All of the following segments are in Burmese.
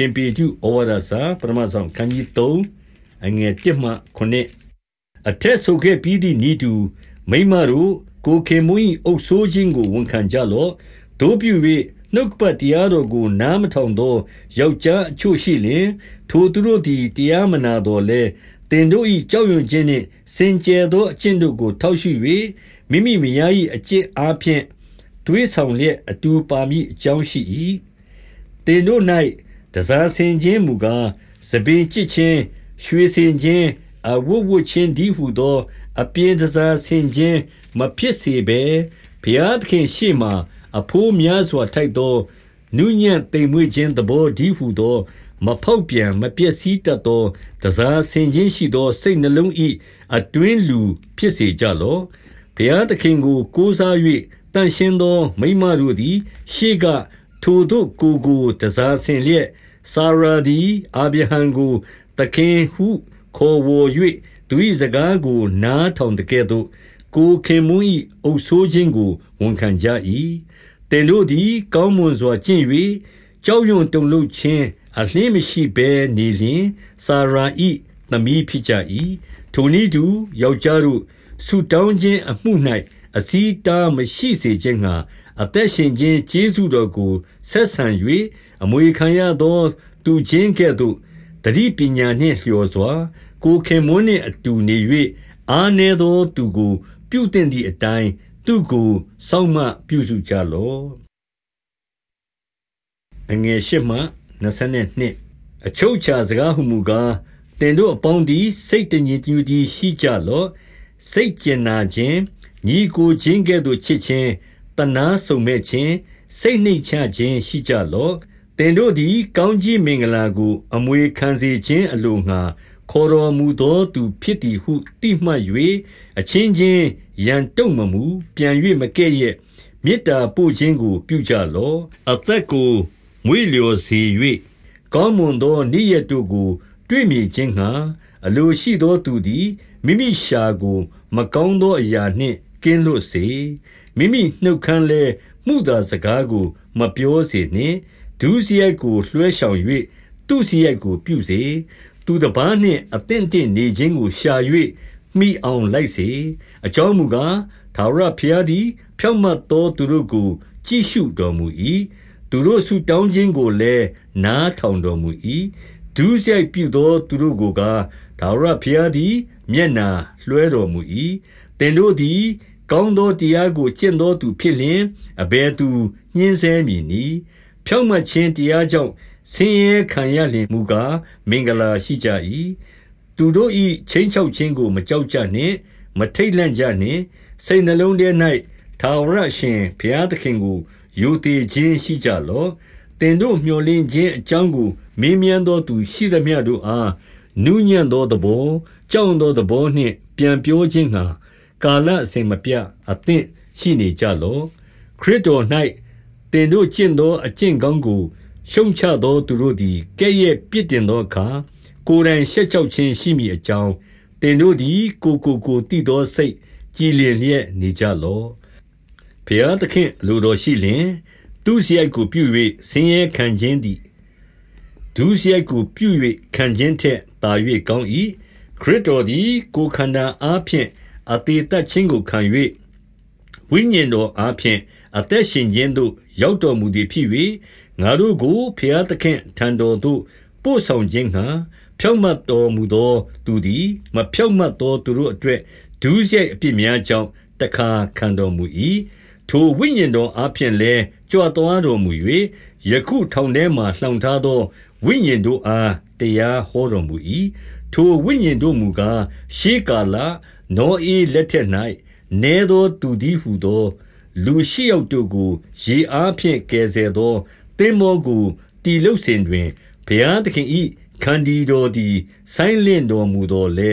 ရှင်ပေတုဩဝါဒစာပထမဆုံးခန်းကြီး3အငယ်1မှ9အထက်ဆိုခဲ့ပြီးသည့်ဤသူမိမတို့ကိုခင်မွင်းအုပ်ဆိုးခြင်းကိုဝန်ခံကြလော့တို့ပြု၍နှုတ်ပတ်တရားတော်ကိုနားမထောင်သောယောက်ျားအချို့ရှိလျင်ထိုသူတို့သည်တရားမနာတော်လဲတင်တို့၏ကြောက်ရွံ့ခြင်းနှင့်စင်ကြယ်သောအကျင့်တို့ကိုထောက်ရှု၍မိမိမယား၏အကျင့်အားဖြင့်တွေးဆောင်လျက်အတူပါမိအကြောင်းရှိ၏တင်တို့၌ တစားဆင်ခြင်းမူကားစပင်ကြစ်ခြင်းရွှေစင်ခြင်းအဝတ်ဝတ်ခြင်းဒီဟုသော အပြင်းတစားဆင်ခြင်းမဖြစ်စေဘဲဘုရားသခင်ရှေ့မှအဖိုးများစွာထိုက်သောနုညံ့သိမ်မွေ့ခြင်းသဘောဒီဟုသော မဖောက်ပြန်မပျက်စီးတတ်သောတစားဆင်ခြင်းရှိသောစိတ်နှလုံး၏အတွင်းလူဖြစ်စေကြလော့ဘုရားသခင်ကိုကိုးစား၍တန်ရှင်းသောမိမတို့သည် ရှေ့က ထိုတို့ကိုကိုတစားဆင်လျက်စာရာသည် အာဗြဟံကို သခင်ဟု ခေါ်ဝေါ်၍သူ၏စကားကို နားထောင်တကဲ့သို့ ကိုခင်မွန်း၏အုပ်ဆိုးခြင်းကိုဝန်ခံကြ၏တင်တို့သည် ကောင်းမွန်စွာကျင့်၍ကြောက်ရွံ့တုန်လှုပ်ခြင်းအလင်းမရှိဘဲနေလျင်စာရာ၏သမီးဖြစ်ကြ၏ထိုနည်းတူယောက်ျားတို့ဆုတောင်းခြင်းအမှု၌အစည်းတားမရှိစေခြင်းငှာ အသက်ရှင်ခြင်းကျေးဇူးတော်ကိုဆက်ဆံ၍အမွေခံရသော သူချင်းကဲ့သို့တတိပညာနှင့်လျော်စွာ ကိုခင်မွန်းနှင့်အတူနေ၍အာနေသောသူကို ပြုတင်သည့်အတိုင်းသူကိုစောင့်မပြုစုကြလော့အငယ်ရှိမှ22အချုပ်ချာစကားဟုမူကားတင်တို့အပေါင်းသည် စိတ်တညီတညူတည်ရှိကြလော့စိတ်ကျင်နာခြင်းညီကိုချင်းကဲ့သို့ချစ်ခြင်း တနာဆုံမဲ့ခြင်းစိတ်နှိမ်ချခြင်းရှိကြလော့တင်တို့သည် ကောင်းကြီးမင်္ဂလာကို အမွေခံစေခြင်းအလိုငှာခေါ်တော်မူသောသူဖြစ်သည်ဟုတိမှတ်၍အချင်းချင်းရန်တုံမမူပြန်၍မကဲ့ရဲ့မေတ္တာပို့ခြင်းကို ပြုကြလော့အသက်ကိုမွေးလျော်စေ၍ကောင်းမွန်သောနေ့ရက်တို့ကို တွေ့မြင်ခြင်းငှာအလိုရှိသောသူသည်မိမိရှာကို မကောင်းသောအရာနှင့်ကင်းလွတ်စေ မိမိနှုတ်ခမ်းလဲမှုသာစကားကို မပြောစေနှင့်ဒုစရိုက်ကိုလွှဲဆောင်၍သူစရိုက်ကိုပြုစေသူတပားနှင့်အသင့်တင့်နေခြင်းကိုရှာ၍မိအောင်လိုက်စေအကြောင်းမူကားသာရဖျားသည် ဖြောင့်မတ်သောသူတို့ကိုကြည့်ရှုတော်မူ၏သူတို့ဆုတောင်းခြင်းကိုလည်းနားထောင်တော်မူ၏ဒုစရိုက်ပြုသောသူတို့ကိုကားသာရဖျားသည် မျက်နာလွှဲတော်မူ၏တင်တို့သည် ကောင်းသောတရားကိုကျင့်သောသူဖြစ်လျင်အဘယ်သူညှင်းဆဲမည်နည်းဖြောင့်မတ်ခြင်းတရားကြောင့်ဆင်းရဲခံရလျင်မူကားမင်္ဂလာရှိကြ၏သူတို့၏ချင်းချောက်ခြင်းကိုမကြောက်ကြနှင့် မထိတ်လန့်ကြနှင့်စိတ်နှလုံးထဲ၌ထာဝရရှင်ဘုရားသခင်ကိုယုံကြည်ခြင်းရှိကြလော့တင်တို့မျှော်လင့်ခြင်းအကြောင်းကိုမင်းမြန်းသောသူရှိသမျှတို့အားနူးညံ့သောသဘောကြောက်သောသဘောနှင့်ပြန်ပြောခြင်းဟာ ကာလအစဉ်မပြအသင့်ရှိနေကြလော့ခရစ်တော်၌တင်တို့ကျင့်သောအကျင့်ကောင်းကိုရှုံချသောသူတို့သည်ကဲ့ရဲ့ပြစ်တင်သောအခါကိုယ်တိုင်ရှက်ကြောက်ခြင်းရှိမိအကြောင်းတင်တို့သည်ကိုကိုကိုတည်သောစိတ်ကြည်လင်လျက်နေကြလော့ဘုရားသခင်လူတော်ရှိလျင်သူစရိုက်ကိုပြု၍ဆင်းရဲခံခြင်းသည်ဒုစရိုက်ကိုပြု၍ခံခြင်းထက်သာ၍ကောင်း၏ခရစ်တော်သည်ကိုယ်ခန္ဓာအားဖြင့် အသေးသက်ခြင်းကိုခံ၍ဝိညာဉ်တော်အားဖြင့်အသက်ရှင်ခြင်းသို့ရောက်တော်မူသည်ဖြစ်၍ငါတို့ကိုဖျားသခင်ထံတော်သို့ပို့ဆောင်ခြင်းဟံဖြောင့်မတ်တော်မူသောသူသည်မဖြောင့်မတ်သောသူတို့အတွက်ဒုစရိုက်အပြစ်များကြောင့်တခါခံတော်မူ၏ထိုဝိညာဉ်တော်အားဖြင့်လည်းကြွတော်တော်မူ၍ယခုထောင်ထဲမှလှောင်ထားသောဝိညာဉ်တို့အားတရားဟောတော်မူ၏ထိုဝိညာဉ်တို့မူကားရှေးကာလ နောအေးလက်ထက်၌နဲသောသူသည်ဟုသော လူရှိယောက်တို့ကို ရေအားဖြင့်ကယ်ဆယ်သောသင်္ဘောကိုတီလုတ်စဉ်တွင်ဘုရားသခင်၏ခန္ဒီတော်သည်ဆိုင်းလင့်တော်မူသောလေ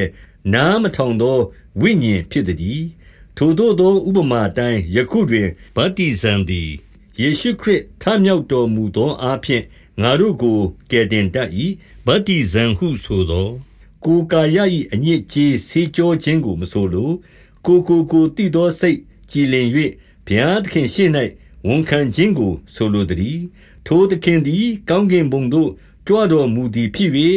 နားမထောင်သောဝိညာဉ်ဖြစ်သည်ထိုတို့သောဥပမာတိုင်းယခုတွင်ဗတ္တိဇံသည်ယေရှုခရစ်ထမြောက်တော်မူသောအားဖြင့်ငါတို့ကိုကယ်တင်တတ်၏ဗတ္တိဇံဟုဆိုသော ကိုကာယ၏အညစ်အကြေးဆေးကြောခြင်းကိုမဆိုလိုကိုကိုကိုတည်သောစိတ်ကြည်လင်၍ဘုရားသခင်ရှေ့၌ဝန်ခံခြင်းကိုဆိုလိုသည်ထိုသခင်သည် ကောင်းကင်ဘုံသို့ကြွတော်မူသည်ဖြစ်၍၊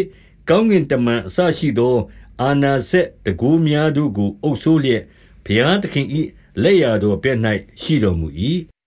ကောင်းကင်တမန်အစရှိသော အာဏာစက်တန်ခိုးများတို့ကိုအုပ်စိုးလျက်၊ဘုရားသခင်၏လက်ျာတော်ဘက်၌ရှိတော်မူ၏။